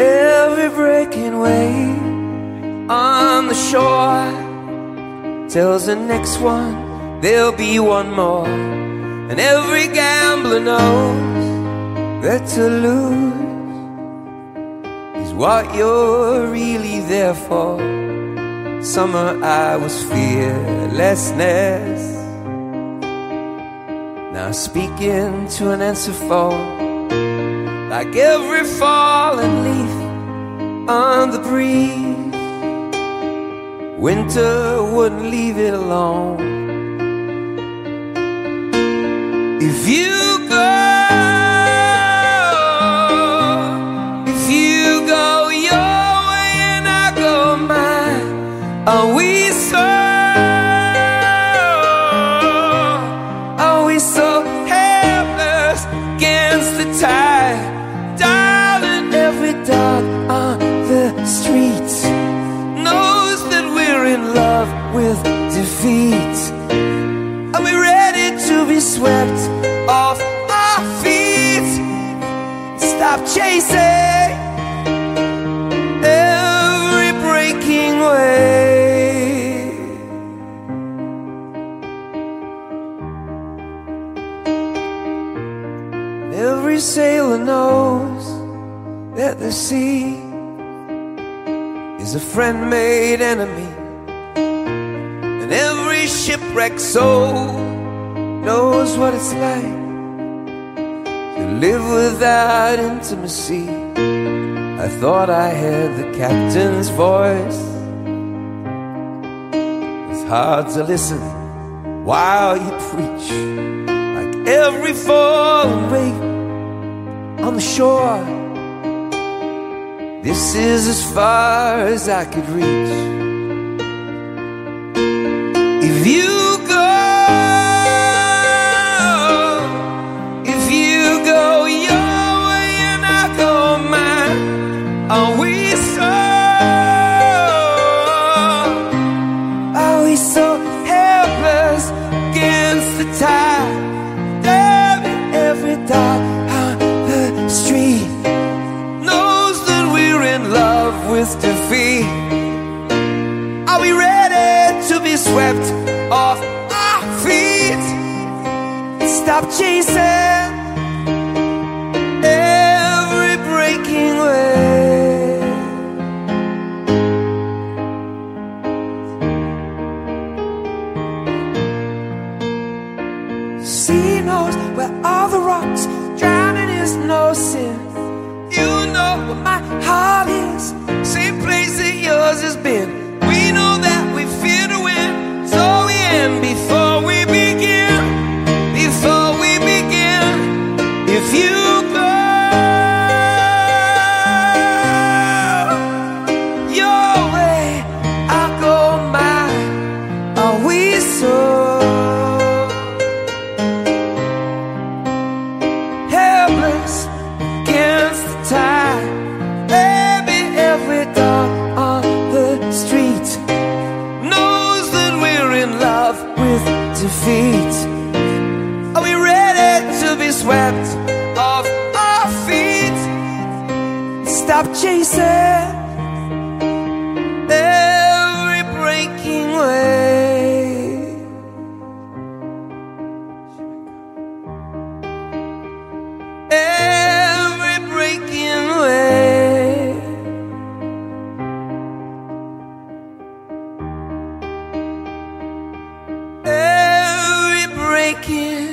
Every breaking wave on the shore tells the next one there'll be one more. And every gambler knows that to lose what you're really there for. Summer, I was fearlessness. Now speaking to an answer phone like every fallen leaf on the breeze. Winter wouldn't leave it alone. If you go, are we so? Are we so helpless against the tide? Darling, every dog on the street knows that we're in love with defeat. Are we ready to be swept off our feet? Stop chasing Every sailor knows that the sea is a friend made enemy. And every shipwrecked soul knows what it's like to live without intimacy. I thought I heard the captain's voice. It's hard to listen while you preach, every fallen wave on the shore. This is as far as I could reach. Swept off our feet? Stop chasing every breaking wave. Sea knows where all the rocks drowning is no sin. You know where my heart is, with defeat. Are we ready to be swept off our feet? Stop chasing kiss.